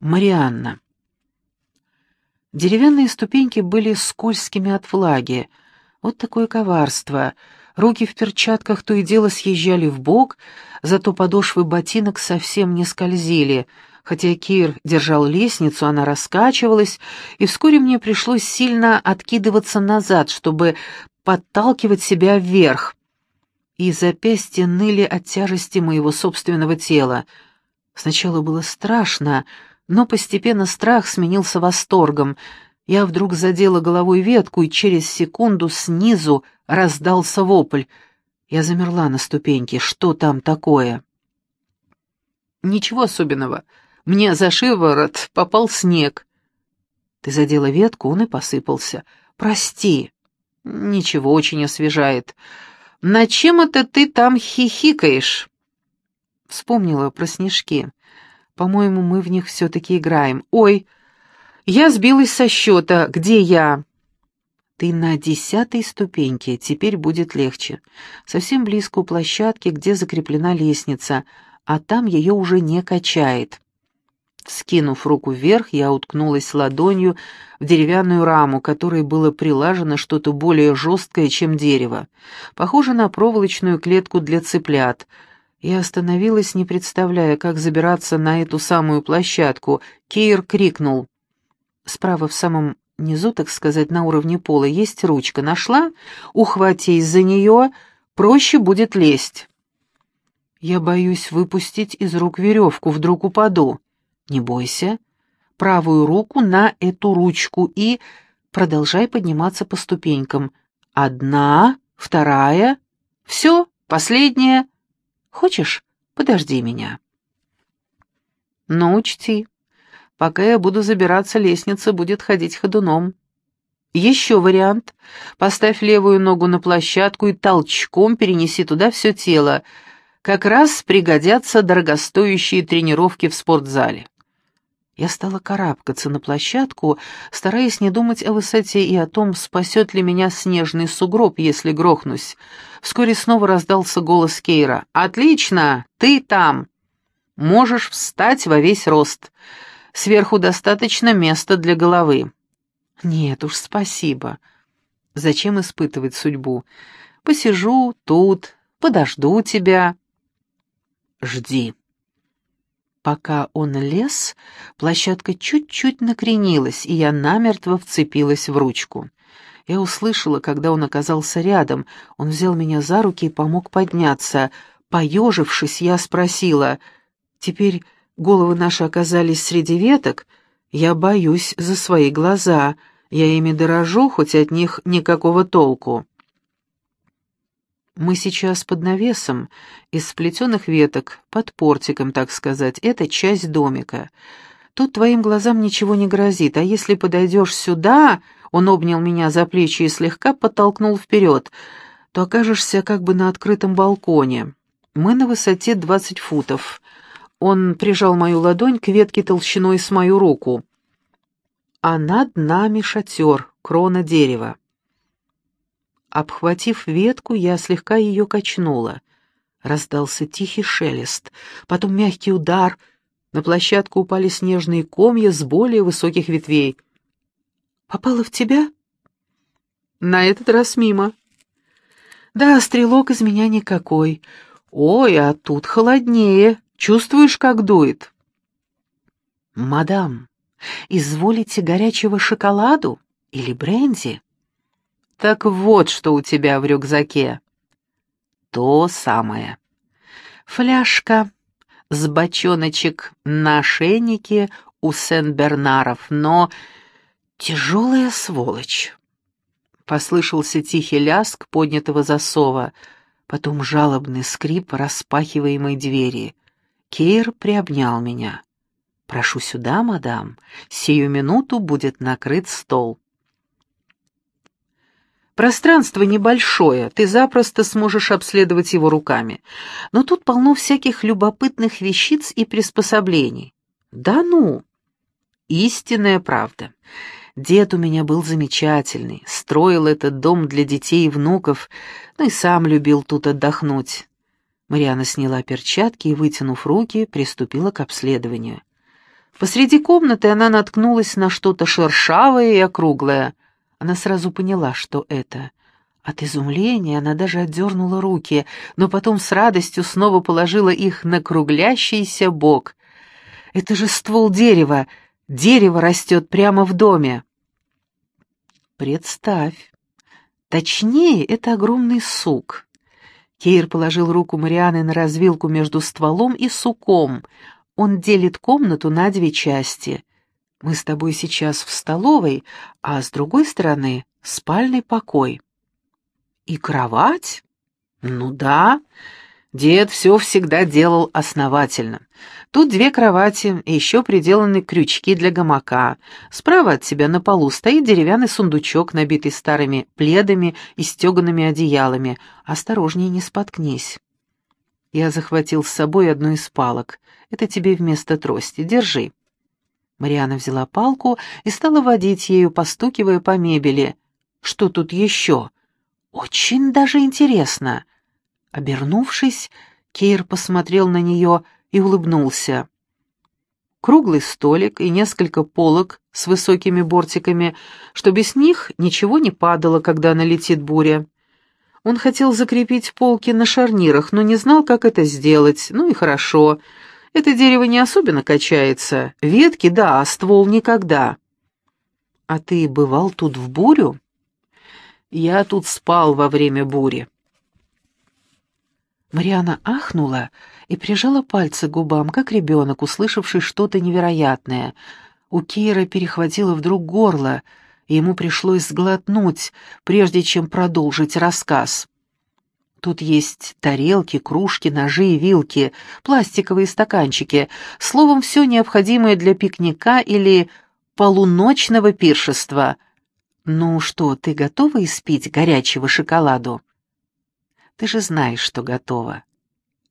Марианна. Деревянные ступеньки были скользкими от влаги. Вот такое коварство. Руки в перчатках то и дело съезжали в бок, зато подошвы ботинок совсем не скользили. Хотя Кир держал лестницу, она раскачивалась, и вскоре мне пришлось сильно откидываться назад, чтобы подталкивать себя вверх. И запястья ныли от тяжести моего собственного тела. Сначала было страшно, но постепенно страх сменился восторгом. Я вдруг задела головой ветку, и через секунду снизу раздался вопль. Я замерла на ступеньке. Что там такое? Ничего особенного. Мне за шиворот попал снег. Ты задела ветку, он и посыпался. Прости. Ничего, очень освежает. На чем это ты там хихикаешь? Вспомнила про снежки. По-моему, мы в них все-таки играем. Ой, я сбилась со счета. Где я? Ты на десятой ступеньке, теперь будет легче. Совсем близко у площадки, где закреплена лестница, а там ее уже не качает. Скинув руку вверх, я уткнулась ладонью в деревянную раму, которой было прилажено что-то более жесткое, чем дерево. Похоже на проволочную клетку для цыплят — я остановилась, не представляя, как забираться на эту самую площадку. Кейр крикнул. Справа в самом низу, так сказать, на уровне пола, есть ручка. Нашла? Ухватись за нее, проще будет лезть. Я боюсь выпустить из рук веревку, вдруг упаду. Не бойся. Правую руку на эту ручку и продолжай подниматься по ступенькам. Одна, вторая. Все, последняя. Хочешь, подожди меня. Но учти, пока я буду забираться, лестница будет ходить ходуном. Еще вариант. Поставь левую ногу на площадку и толчком перенеси туда все тело. Как раз пригодятся дорогостоящие тренировки в спортзале. Я стала карабкаться на площадку, стараясь не думать о высоте и о том, спасет ли меня снежный сугроб, если грохнусь. Вскоре снова раздался голос Кейра. «Отлично! Ты там! Можешь встать во весь рост. Сверху достаточно места для головы». «Нет уж, спасибо. Зачем испытывать судьбу? Посижу тут, подожду тебя». «Жди». Пока он лез, площадка чуть-чуть накренилась, и я намертво вцепилась в ручку. Я услышала, когда он оказался рядом. Он взял меня за руки и помог подняться. Поежившись, я спросила, «Теперь головы наши оказались среди веток? Я боюсь за свои глаза. Я ими дорожу, хоть от них никакого толку». Мы сейчас под навесом из сплетенных веток, под портиком, так сказать. Это часть домика. Тут твоим глазам ничего не грозит, а если подойдешь сюда, он обнял меня за плечи и слегка подтолкнул вперед, то окажешься как бы на открытом балконе. Мы на высоте двадцать футов. Он прижал мою ладонь к ветке толщиной с мою руку. А над нами шатер, крона дерева. Обхватив ветку, я слегка ее качнула. Раздался тихий шелест, потом мягкий удар. На площадку упали снежные комья с более высоких ветвей. «Попала в тебя?» «На этот раз мимо». «Да, стрелок из меня никакой. Ой, а тут холоднее. Чувствуешь, как дует?» «Мадам, изволите горячего шоколаду или бренди?» Так вот, что у тебя в рюкзаке. То самое. Фляжка с бочоночек на ошейнике у Сен-Бернаров, но тяжелая сволочь. Послышался тихий ляск поднятого засова, потом жалобный скрип распахиваемой двери. Кейр приобнял меня. «Прошу сюда, мадам, сию минуту будет накрыт стол». Пространство небольшое, ты запросто сможешь обследовать его руками. Но тут полно всяких любопытных вещиц и приспособлений. Да ну! Истинная правда. Дед у меня был замечательный, строил этот дом для детей и внуков, ну и сам любил тут отдохнуть. Мариана сняла перчатки и, вытянув руки, приступила к обследованию. Посреди комнаты она наткнулась на что-то шершавое и округлое. Она сразу поняла, что это. От изумления она даже отдернула руки, но потом с радостью снова положила их на круглящийся бок. «Это же ствол дерева! Дерево растет прямо в доме!» «Представь! Точнее, это огромный сук!» Кейр положил руку Марианы на развилку между стволом и суком. Он делит комнату на две части. Мы с тобой сейчас в столовой, а с другой стороны — спальный покой. И кровать? Ну да, дед все всегда делал основательно. Тут две кровати и еще приделаны крючки для гамака. Справа от тебя на полу стоит деревянный сундучок, набитый старыми пледами и стеганными одеялами. Осторожнее, не споткнись. Я захватил с собой одну из палок. Это тебе вместо трости. Держи. Мариана взяла палку и стала водить ею, постукивая по мебели. Что тут еще? Очень даже интересно. Обернувшись, Кейр посмотрел на нее и улыбнулся. Круглый столик и несколько полок с высокими бортиками, что без них ничего не падало, когда налетит буря. Он хотел закрепить полки на шарнирах, но не знал, как это сделать. Ну и хорошо. Это дерево не особенно качается. Ветки, да, а ствол никогда. А ты бывал тут в бурю? Я тут спал во время бури. Мариана ахнула и прижала пальцы к губам, как ребенок, услышавший что-то невероятное. У Кейра перехватило вдруг горло, и ему пришлось сглотнуть, прежде чем продолжить рассказ. Тут есть тарелки, кружки, ножи и вилки, пластиковые стаканчики, словом, все необходимое для пикника или полуночного пиршества — «Ну что, ты готова испить горячего шоколаду?» «Ты же знаешь, что готова.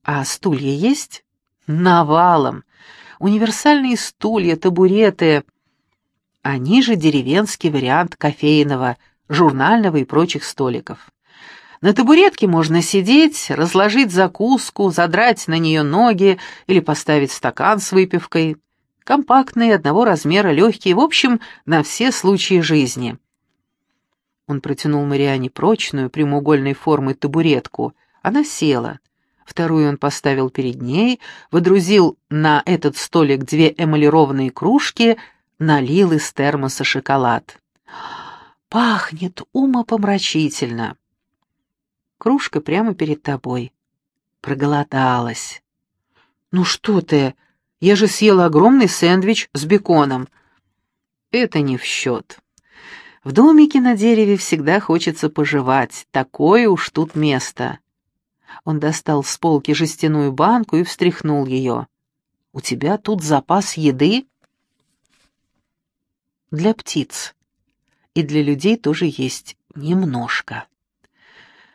А стулья есть?» «Навалом. Универсальные стулья, табуреты. Они же деревенский вариант кофейного, журнального и прочих столиков. На табуретке можно сидеть, разложить закуску, задрать на нее ноги или поставить стакан с выпивкой. Компактные, одного размера, легкие, в общем, на все случаи жизни». Он протянул Мариане прочную, прямоугольной формы табуретку. Она села. Вторую он поставил перед ней, водрузил на этот столик две эмалированные кружки, налил из термоса шоколад. «Пахнет умопомрачительно!» Кружка прямо перед тобой. Проголодалась. «Ну что ты? Я же съела огромный сэндвич с беконом». «Это не в счет». В домике на дереве всегда хочется пожевать, такое уж тут место. Он достал с полки жестяную банку и встряхнул ее. «У тебя тут запас еды?» «Для птиц. И для людей тоже есть немножко».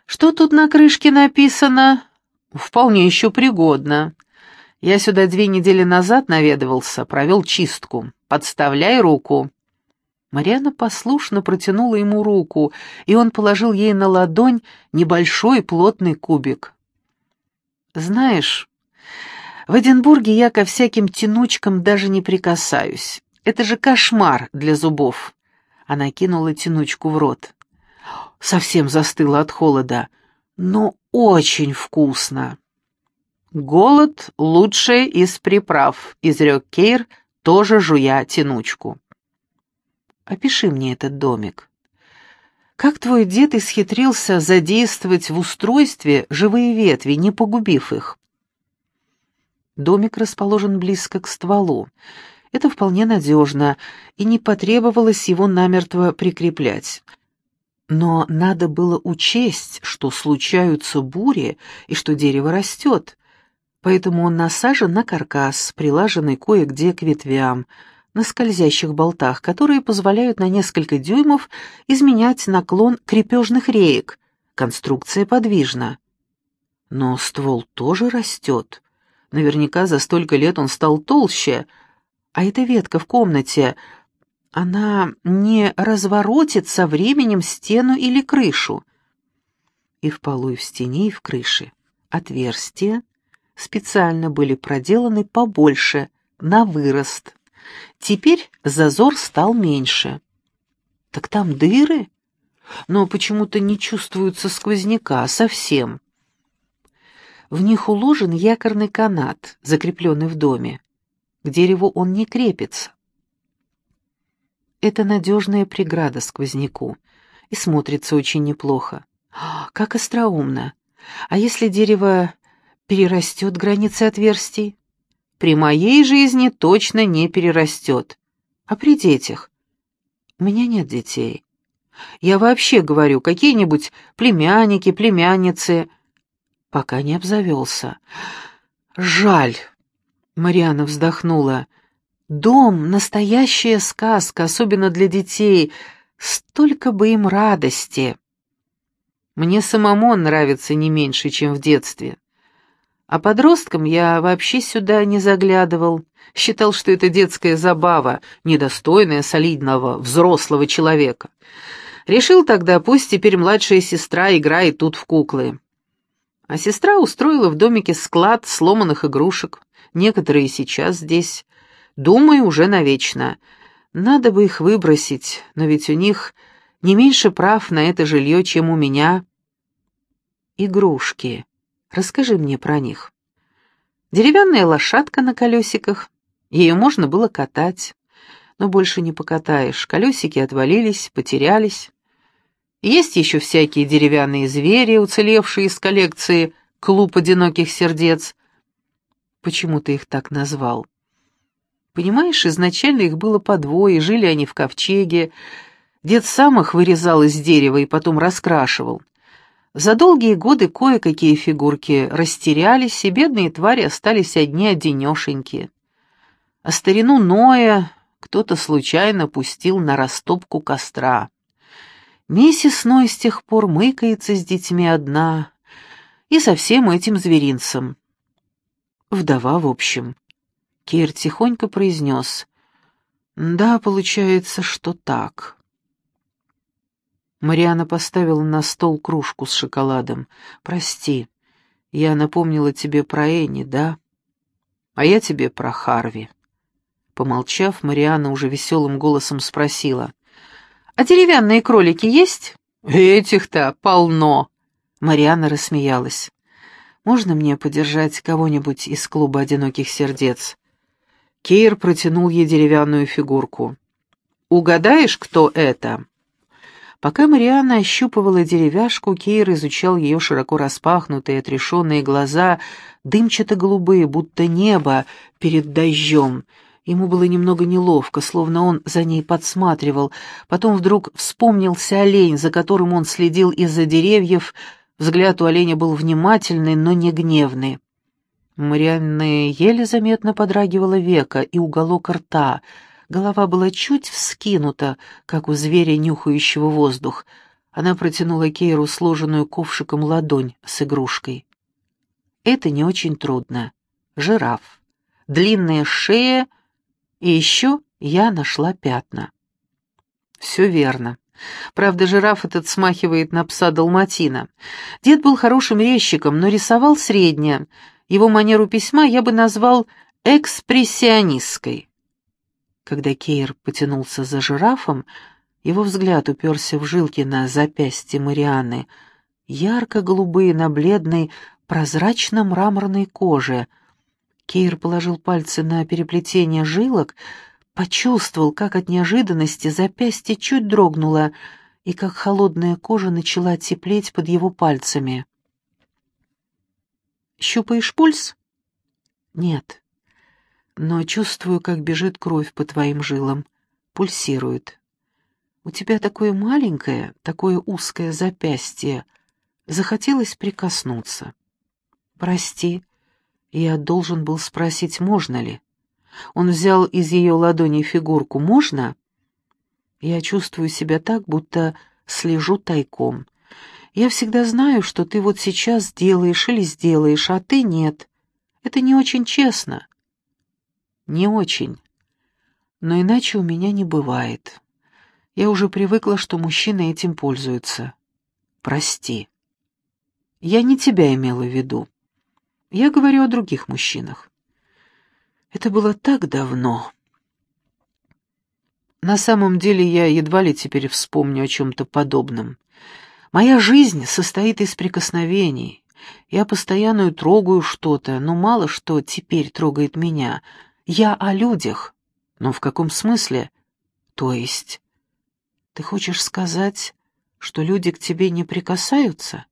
«Что тут на крышке написано?» «Вполне еще пригодно. Я сюда две недели назад наведывался, провел чистку. Подставляй руку». Мариана послушно протянула ему руку, и он положил ей на ладонь небольшой плотный кубик. «Знаешь, в Эдинбурге я ко всяким тянучкам даже не прикасаюсь. Это же кошмар для зубов». Она кинула тянучку в рот. Совсем застыла от холода, но очень вкусно. «Голод — лучшее из приправ», — изрек Кейр, тоже жуя тянучку. Опиши мне этот домик. Как твой дед исхитрился задействовать в устройстве живые ветви, не погубив их? Домик расположен близко к стволу. Это вполне надежно, и не потребовалось его намертво прикреплять. Но надо было учесть, что случаются бури и что дерево растет, поэтому он насажен на каркас, прилаженный кое-где к ветвям, на скользящих болтах, которые позволяют на несколько дюймов изменять наклон крепежных реек. Конструкция подвижна. Но ствол тоже растет. Наверняка за столько лет он стал толще. А эта ветка в комнате, она не разворотит со временем стену или крышу. И в полу, и в стене, и в крыше. Отверстия специально были проделаны побольше, на вырост. Теперь зазор стал меньше. Так там дыры? Но почему-то не чувствуется сквозняка совсем. В них уложен якорный канат, закрепленный в доме. К дереву он не крепится. Это надежная преграда сквозняку и смотрится очень неплохо. Как остроумно. А если дерево перерастет границы отверстий? При моей жизни точно не перерастет. А при детях? У меня нет детей. Я вообще говорю, какие-нибудь племянники, племянницы. Пока не обзавелся. Жаль. Мариана вздохнула. Дом — настоящая сказка, особенно для детей. Столько бы им радости. Мне самому он нравится не меньше, чем в детстве. А подростком я вообще сюда не заглядывал. Считал, что это детская забава, недостойная солидного взрослого человека. Решил тогда, пусть теперь младшая сестра играет тут в куклы. А сестра устроила в домике склад сломанных игрушек. Некоторые сейчас здесь. Думаю, уже навечно. Надо бы их выбросить, но ведь у них не меньше прав на это жилье, чем у меня. Игрушки. Расскажи мне про них. Деревянная лошадка на колесиках. Ее можно было катать, но больше не покатаешь. Колесики отвалились, потерялись. Есть еще всякие деревянные звери, уцелевшие из коллекции «Клуб одиноких сердец». Почему ты их так назвал? Понимаешь, изначально их было по двое, жили они в ковчеге. Дед сам их вырезал из дерева и потом раскрашивал. За долгие годы кое-какие фигурки растерялись, и бедные твари остались одни-одинешеньки. А старину Ноя кто-то случайно пустил на растопку костра. Миссис Ной с тех пор мыкается с детьми одна и со всем этим зверинцем. Вдова, в общем. Кир тихонько произнес. «Да, получается, что так». Мариана поставила на стол кружку с шоколадом. «Прости, я напомнила тебе про Энни, да? А я тебе про Харви». Помолчав, Мариана уже веселым голосом спросила. «А деревянные кролики есть?» «Этих-то полно!» Мариана рассмеялась. «Можно мне подержать кого-нибудь из клуба одиноких сердец?» Кейр протянул ей деревянную фигурку. «Угадаешь, кто это?» Пока Мариана ощупывала деревяшку, Кейр изучал ее широко распахнутые, отрешенные глаза, дымчато-голубые, будто небо перед дождем — Ему было немного неловко, словно он за ней подсматривал. Потом вдруг вспомнился олень, за которым он следил из-за деревьев. Взгляд у оленя был внимательный, но не гневный. Марианне еле заметно подрагивала века и уголок рта. Голова была чуть вскинута, как у зверя, нюхающего воздух. Она протянула Кейру сложенную ковшиком ладонь с игрушкой. Это не очень трудно. Жираф. Длинная шея — и еще я нашла пятна. Все верно. Правда, жираф этот смахивает на пса Далматина. Дед был хорошим резчиком, но рисовал средне. Его манеру письма я бы назвал экспрессионистской. Когда Кейр потянулся за жирафом, его взгляд уперся в жилки на запястье Марианы, ярко-голубые на бледной, прозрачно-мраморной коже — Кейр положил пальцы на переплетение жилок, почувствовал, как от неожиданности запястье чуть дрогнуло и как холодная кожа начала теплеть под его пальцами. «Щупаешь пульс?» «Нет. Но чувствую, как бежит кровь по твоим жилам. Пульсирует. У тебя такое маленькое, такое узкое запястье. Захотелось прикоснуться. Прости, я должен был спросить, можно ли. Он взял из ее ладони фигурку «Можно?» Я чувствую себя так, будто слежу тайком. Я всегда знаю, что ты вот сейчас сделаешь или сделаешь, а ты нет. Это не очень честно. Не очень. Но иначе у меня не бывает. Я уже привыкла, что мужчины этим пользуются. Прости. Я не тебя имела в виду. Я говорю о других мужчинах. Это было так давно. На самом деле я едва ли теперь вспомню о чем-то подобном. Моя жизнь состоит из прикосновений. Я постоянно трогаю что-то, но мало что теперь трогает меня. Я о людях. Но в каком смысле? То есть... Ты хочешь сказать, что люди к тебе не прикасаются?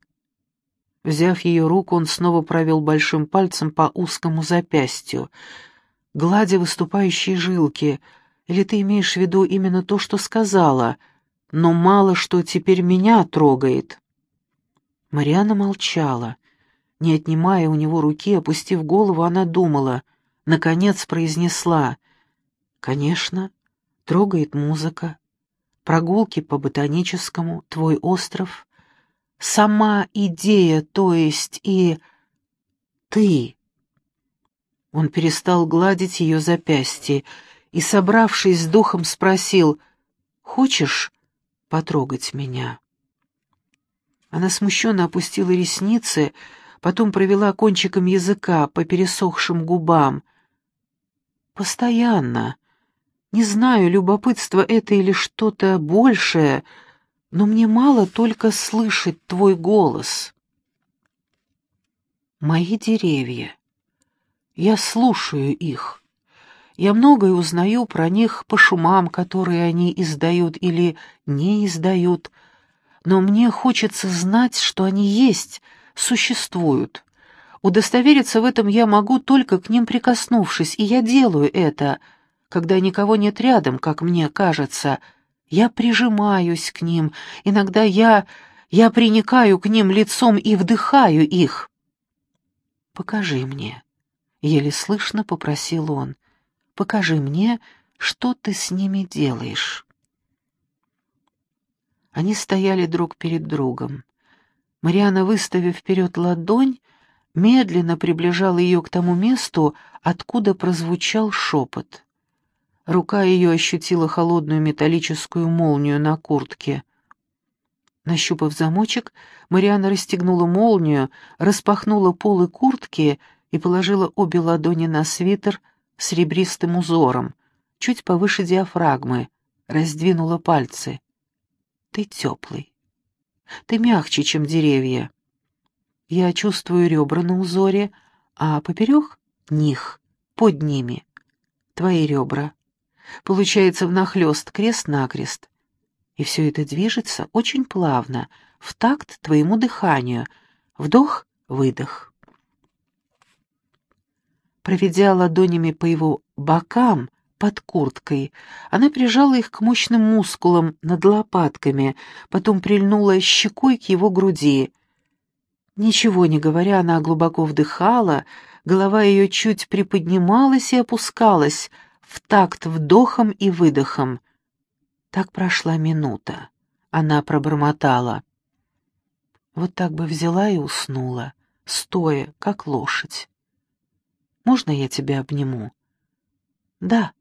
Взяв ее руку, он снова провел большим пальцем по узкому запястью, гладя выступающие жилки. Или ты имеешь в виду именно то, что сказала, но мало что теперь меня трогает? Мариана молчала. Не отнимая у него руки, опустив голову, она думала, наконец произнесла. «Конечно, трогает музыка, прогулки по ботаническому, твой остров, сама идея, то есть и ты. Он перестал гладить ее запястье и, собравшись с духом, спросил, «Хочешь потрогать меня?» Она смущенно опустила ресницы, потом провела кончиком языка по пересохшим губам. «Постоянно», не знаю, любопытство это или что-то большее, но мне мало только слышать твой голос. Мои деревья. Я слушаю их. Я многое узнаю про них по шумам, которые они издают или не издают, но мне хочется знать, что они есть, существуют. Удостовериться в этом я могу только к ним прикоснувшись, и я делаю это — когда никого нет рядом, как мне кажется, я прижимаюсь к ним, иногда я... я приникаю к ним лицом и вдыхаю их. «Покажи мне», — еле слышно попросил он, — «покажи мне, что ты с ними делаешь». Они стояли друг перед другом. Мариана, выставив вперед ладонь, медленно приближала ее к тому месту, откуда прозвучал шепот. Рука ее ощутила холодную металлическую молнию на куртке. Нащупав замочек, Мариана расстегнула молнию, распахнула полы куртки и положила обе ладони на свитер с ребристым узором, чуть повыше диафрагмы, раздвинула пальцы. «Ты теплый. Ты мягче, чем деревья. Я чувствую ребра на узоре, а поперек — них, под ними. Твои ребра. Получается внахлёст, крест-накрест. И все это движется очень плавно, в такт твоему дыханию. Вдох-выдох. Проведя ладонями по его бокам, под курткой, она прижала их к мощным мускулам над лопатками, потом прильнула щекой к его груди. Ничего не говоря, она глубоко вдыхала, голова ее чуть приподнималась и опускалась, в такт вдохом и выдохом. Так прошла минута. Она пробормотала. Вот так бы взяла и уснула, стоя, как лошадь. «Можно я тебя обниму?» «Да».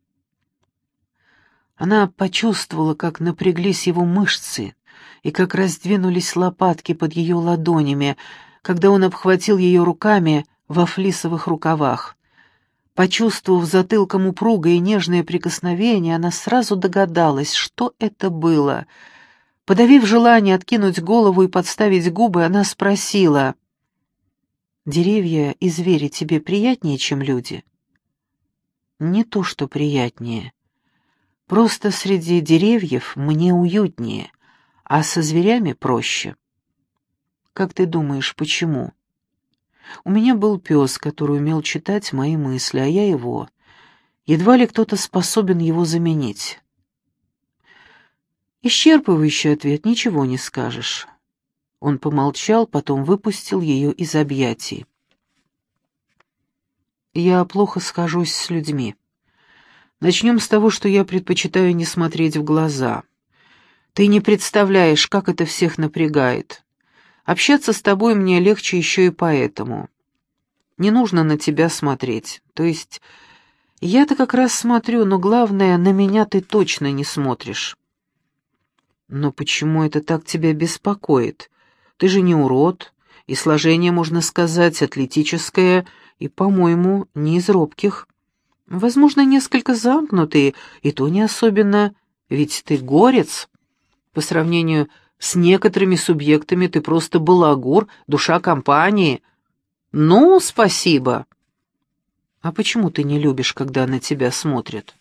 Она почувствовала, как напряглись его мышцы и как раздвинулись лопатки под ее ладонями, когда он обхватил ее руками во флисовых рукавах. Почувствовав затылком упругое и нежное прикосновение, она сразу догадалась, что это было. Подавив желание откинуть голову и подставить губы, она спросила, «Деревья и звери тебе приятнее, чем люди?» «Не то, что приятнее. Просто среди деревьев мне уютнее, а со зверями проще». «Как ты думаешь, почему?» У меня был пес, который умел читать мои мысли, а я его. Едва ли кто-то способен его заменить. Исчерпывающий ответ, ничего не скажешь. Он помолчал, потом выпустил ее из объятий. Я плохо схожусь с людьми. Начнем с того, что я предпочитаю не смотреть в глаза. Ты не представляешь, как это всех напрягает. Общаться с тобой мне легче еще и поэтому. Не нужно на тебя смотреть. То есть, я-то как раз смотрю, но главное, на меня ты точно не смотришь. Но почему это так тебя беспокоит? Ты же не урод, и сложение, можно сказать, атлетическое, и, по-моему, не из робких. Возможно, несколько замкнутые, и то не особенно. Ведь ты горец. По сравнению с некоторыми субъектами ты просто балагур, душа компании. Ну, спасибо. А почему ты не любишь, когда на тебя смотрят?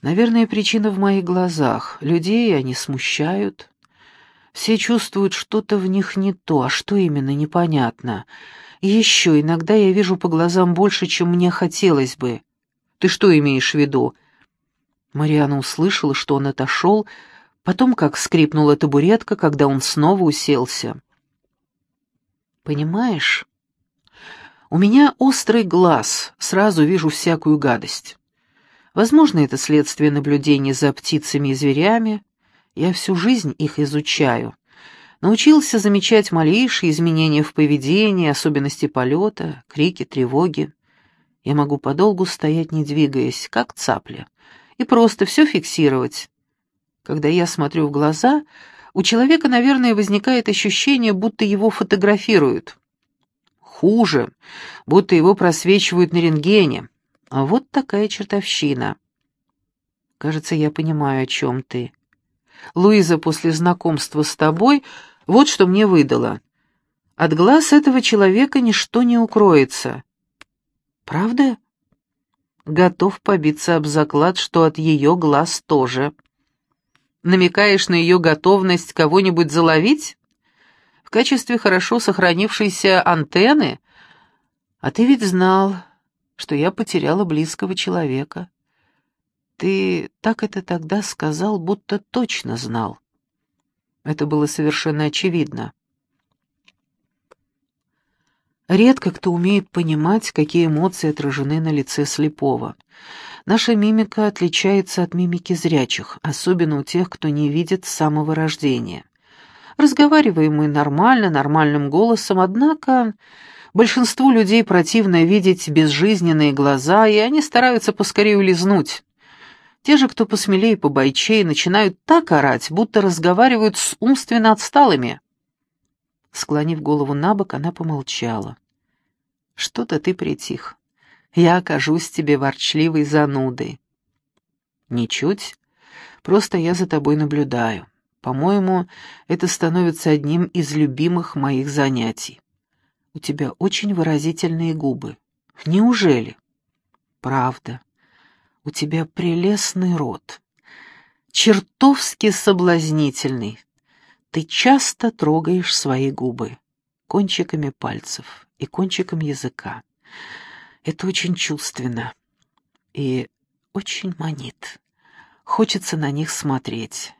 Наверное, причина в моих глазах. Людей они смущают. Все чувствуют что-то в них не то, а что именно, непонятно. И еще иногда я вижу по глазам больше, чем мне хотелось бы. Ты что имеешь в виду?» Мариана услышала, что он отошел, потом как скрипнула табуретка, когда он снова уселся. «Понимаешь, у меня острый глаз, сразу вижу всякую гадость. Возможно, это следствие наблюдений за птицами и зверями. Я всю жизнь их изучаю. Научился замечать малейшие изменения в поведении, особенности полета, крики, тревоги. Я могу подолгу стоять, не двигаясь, как цапля, и просто все фиксировать. Когда я смотрю в глаза, у человека, наверное, возникает ощущение, будто его фотографируют. Хуже, будто его просвечивают на рентгене. А вот такая чертовщина. Кажется, я понимаю, о чем ты. Луиза после знакомства с тобой вот что мне выдала. От глаз этого человека ничто не укроется. Правда? Готов побиться об заклад, что от ее глаз тоже. Намекаешь на ее готовность кого-нибудь заловить? В качестве хорошо сохранившейся антенны? А ты ведь знал, что я потеряла близкого человека. Ты так это тогда сказал, будто точно знал. Это было совершенно очевидно. Редко кто умеет понимать, какие эмоции отражены на лице слепого. Наша мимика отличается от мимики зрячих, особенно у тех, кто не видит с самого рождения. Разговариваем мы нормально, нормальным голосом, однако большинству людей противно видеть безжизненные глаза, и они стараются поскорее улизнуть. Те же, кто посмелее и побойчее, начинают так орать, будто разговаривают с умственно отсталыми. Склонив голову на бок, она помолчала. «Что-то ты притих. Я окажусь тебе ворчливой занудой». «Ничуть. Просто я за тобой наблюдаю. По-моему, это становится одним из любимых моих занятий. У тебя очень выразительные губы. Неужели?» «Правда у тебя прелестный рот, чертовски соблазнительный. Ты часто трогаешь свои губы кончиками пальцев и кончиком языка. Это очень чувственно и очень манит. Хочется на них смотреть,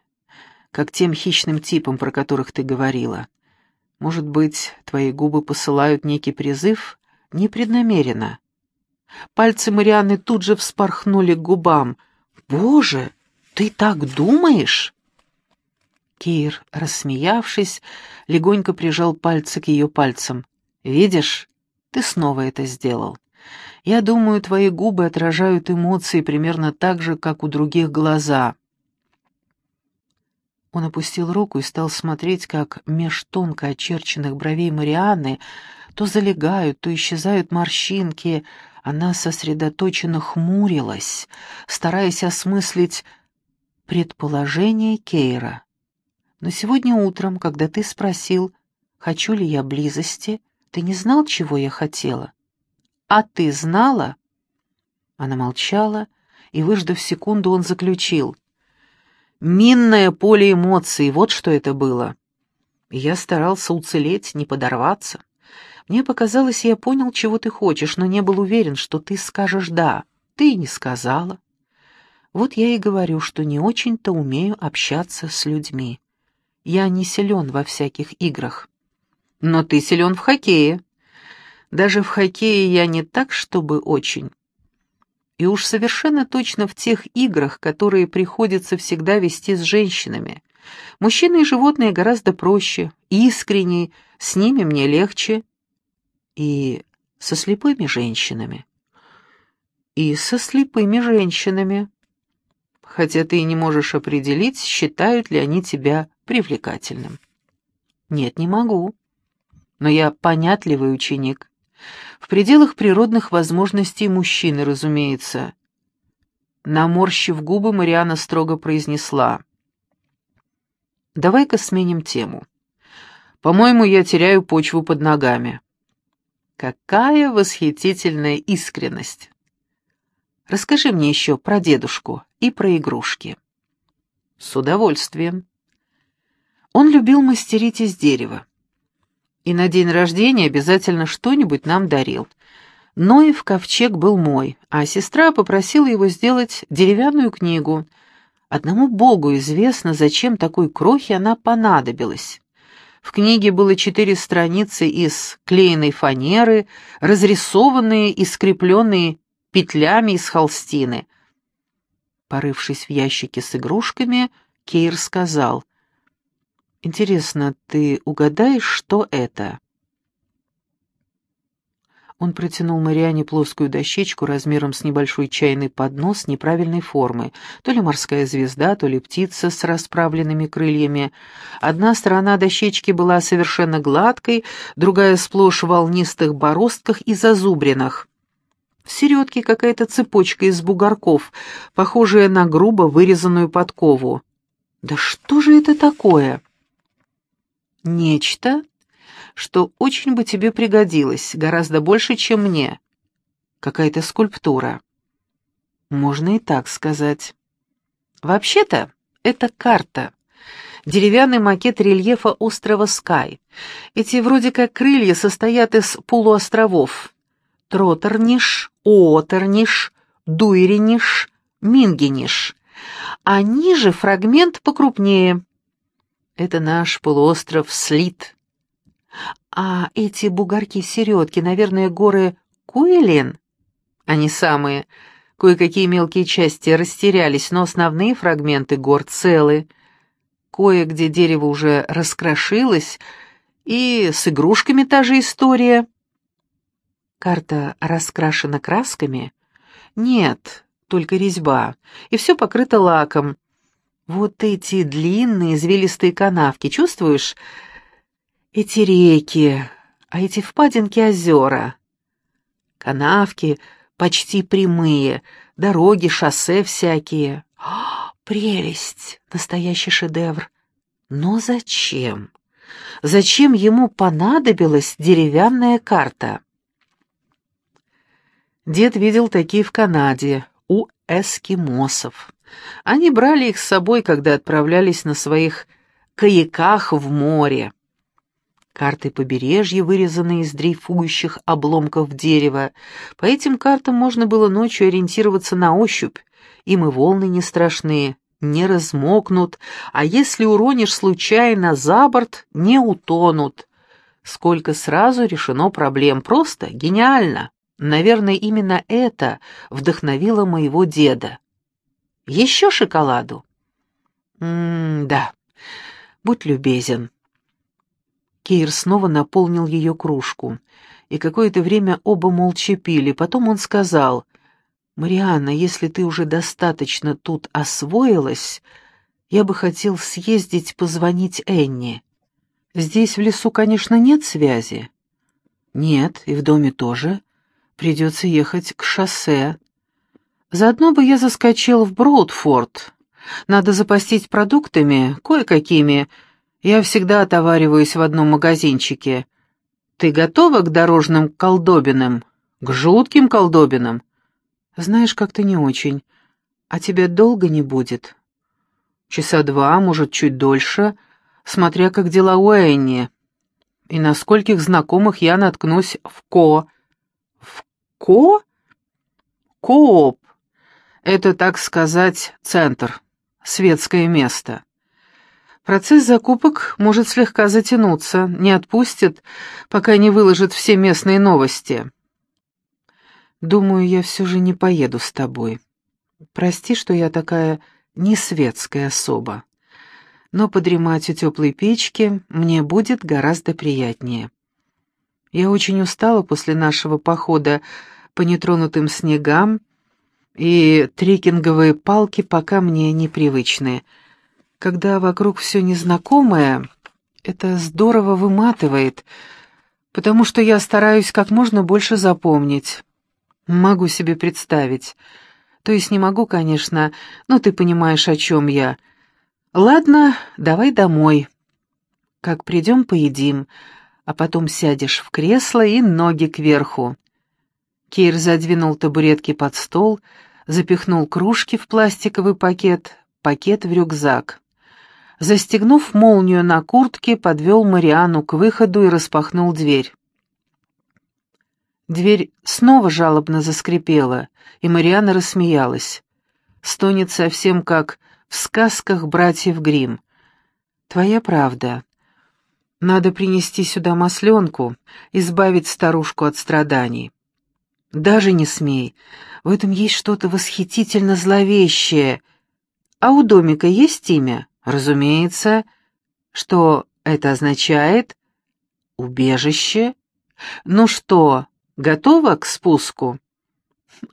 как тем хищным типам, про которых ты говорила. Может быть, твои губы посылают некий призыв непреднамеренно, Пальцы Марианны тут же вспорхнули к губам. «Боже, ты так думаешь?» Кир, рассмеявшись, легонько прижал пальцы к ее пальцам. «Видишь, ты снова это сделал. Я думаю, твои губы отражают эмоции примерно так же, как у других глаза». Он опустил руку и стал смотреть, как меж тонко очерченных бровей Марианны то залегают, то исчезают морщинки, она сосредоточенно хмурилась, стараясь осмыслить предположение Кейра. Но сегодня утром, когда ты спросил, хочу ли я близости, ты не знал, чего я хотела. А ты знала? Она молчала, и, выждав секунду, он заключил. Минное поле эмоций, вот что это было. я старался уцелеть, не подорваться. Мне показалось, я понял, чего ты хочешь, но не был уверен, что ты скажешь «да». Ты и не сказала. Вот я и говорю, что не очень-то умею общаться с людьми. Я не силен во всяких играх. Но ты силен в хоккее. Даже в хоккее я не так, чтобы очень. И уж совершенно точно в тех играх, которые приходится всегда вести с женщинами. Мужчины и животные гораздо проще, искренней, с ними мне легче, и со слепыми женщинами. И со слепыми женщинами. Хотя ты и не можешь определить, считают ли они тебя привлекательным. Нет, не могу. Но я понятливый ученик. В пределах природных возможностей мужчины, разумеется. Наморщив губы, Мариана строго произнесла. «Давай-ка сменим тему. По-моему, я теряю почву под ногами». «Какая восхитительная искренность!» «Расскажи мне еще про дедушку и про игрушки». «С удовольствием». Он любил мастерить из дерева. И на день рождения обязательно что-нибудь нам дарил — Ноев ковчег был мой, а сестра попросила его сделать деревянную книгу. Одному Богу известно, зачем такой крохи она понадобилась. В книге было четыре страницы из клееной фанеры, разрисованные и скрепленные петлями из холстины. Порывшись в ящике с игрушками, Кейр сказал, «Интересно, ты угадаешь, что это?» Он протянул Мариане плоскую дощечку размером с небольшой чайный поднос неправильной формы, то ли морская звезда, то ли птица с расправленными крыльями. Одна сторона дощечки была совершенно гладкой, другая сплошь в волнистых бороздках и зазубринах. В середке какая-то цепочка из бугорков, похожая на грубо вырезанную подкову. «Да что же это такое?» «Нечто, что очень бы тебе пригодилось, гораздо больше, чем мне. Какая-то скульптура. Можно и так сказать. Вообще-то, это карта. Деревянный макет рельефа острова Скай. Эти вроде как крылья состоят из полуостровов. Тротерниш, Отерниш, Дуйрениш, Мингениш. А ниже фрагмент покрупнее. Это наш полуостров Слит. А эти бугорки-середки, наверное, горы Куэлин? Они самые. Кое-какие мелкие части растерялись, но основные фрагменты гор целы. Кое-где дерево уже раскрошилось, и с игрушками та же история. Карта раскрашена красками? Нет, только резьба, и все покрыто лаком. Вот эти длинные извилистые канавки, чувствуешь? Эти реки, а эти впадинки озера. Канавки почти прямые, дороги, шоссе всякие. О, прелесть! Настоящий шедевр. Но зачем? Зачем ему понадобилась деревянная карта? Дед видел такие в Канаде, у эскимосов. Они брали их с собой, когда отправлялись на своих каяках в море карты побережья, вырезанные из дрейфующих обломков дерева. По этим картам можно было ночью ориентироваться на ощупь. Им и волны не страшные, не размокнут, а если уронишь случайно за борт, не утонут. Сколько сразу решено проблем, просто гениально. Наверное, именно это вдохновило моего деда. Еще шоколаду? М-да, будь любезен. Кейр снова наполнил ее кружку, и какое-то время оба молча пили. Потом он сказал, «Марианна, если ты уже достаточно тут освоилась, я бы хотел съездить позвонить Энни. Здесь в лесу, конечно, нет связи». «Нет, и в доме тоже. Придется ехать к шоссе. Заодно бы я заскочил в Броудфорд. Надо запастить продуктами, кое-какими, я всегда отовариваюсь в одном магазинчике. Ты готова к дорожным колдобинам? К жутким колдобинам? Знаешь, как-то не очень. А тебя долго не будет? Часа два, может, чуть дольше, смотря как дела у Энни. И на скольких знакомых я наткнусь в Ко. В Ко? Кооп. Это, так сказать, центр, светское место. Процесс закупок может слегка затянуться, не отпустит, пока не выложит все местные новости. Думаю, я все же не поеду с тобой. Прости, что я такая несветская особа. Но подремать у теплой печки мне будет гораздо приятнее. Я очень устала после нашего похода по нетронутым снегам, и трекинговые палки пока мне непривычные — когда вокруг все незнакомое, это здорово выматывает, потому что я стараюсь как можно больше запомнить. Могу себе представить. То есть не могу, конечно, но ты понимаешь, о чем я. Ладно, давай домой. Как придем, поедим, а потом сядешь в кресло и ноги кверху». Кейр задвинул табуретки под стол, запихнул кружки в пластиковый пакет, пакет в рюкзак. Застегнув молнию на куртке, подвел Мариану к выходу и распахнул дверь. Дверь снова жалобно заскрипела, и Мариана рассмеялась. Стонет совсем как в сказках братьев Гримм. «Твоя правда. Надо принести сюда масленку, избавить старушку от страданий». «Даже не смей. В этом есть что-то восхитительно зловещее. А у домика есть имя?» «Разумеется. Что это означает?» «Убежище?» «Ну что, готова к спуску?»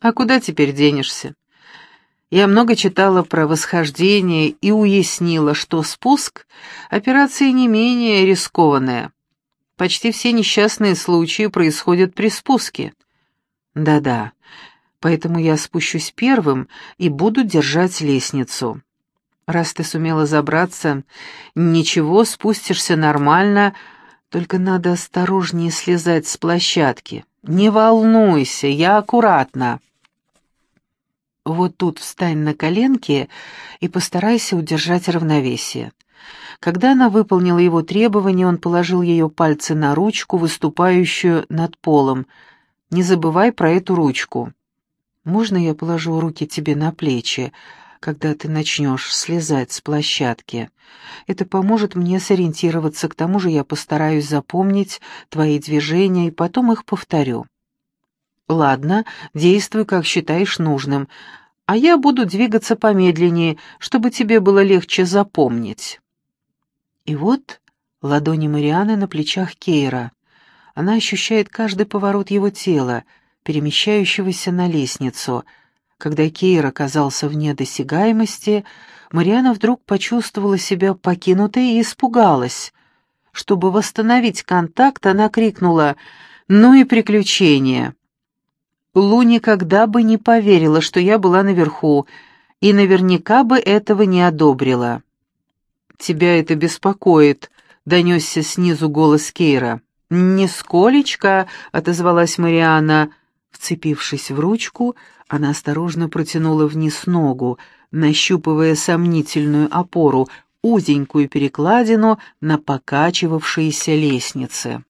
«А куда теперь денешься?» Я много читала про восхождение и уяснила, что спуск — операция не менее рискованная. Почти все несчастные случаи происходят при спуске. Да-да, поэтому я спущусь первым и буду держать лестницу. Раз ты сумела забраться, ничего, спустишься нормально, только надо осторожнее слезать с площадки. Не волнуйся, я аккуратно. Вот тут встань на коленки и постарайся удержать равновесие. Когда она выполнила его требования, он положил ее пальцы на ручку, выступающую над полом. «Не забывай про эту ручку». «Можно я положу руки тебе на плечи, когда ты начнешь слезать с площадки? Это поможет мне сориентироваться, к тому же я постараюсь запомнить твои движения и потом их повторю». «Ладно, действуй, как считаешь нужным, а я буду двигаться помедленнее, чтобы тебе было легче запомнить». И вот ладони Марианы на плечах Кейра. Она ощущает каждый поворот его тела, перемещающегося на лестницу. Когда Кейр оказался вне досягаемости, Мариана вдруг почувствовала себя покинутой и испугалась. Чтобы восстановить контакт, она крикнула «Ну и приключения!». Лу никогда бы не поверила, что я была наверху, и наверняка бы этого не одобрила. «Тебя это беспокоит», — донесся снизу голос Кейра. «Нисколечко», — отозвалась Мариана. Вцепившись в ручку, она осторожно протянула вниз ногу, нащупывая сомнительную опору, узенькую перекладину на покачивавшейся лестнице.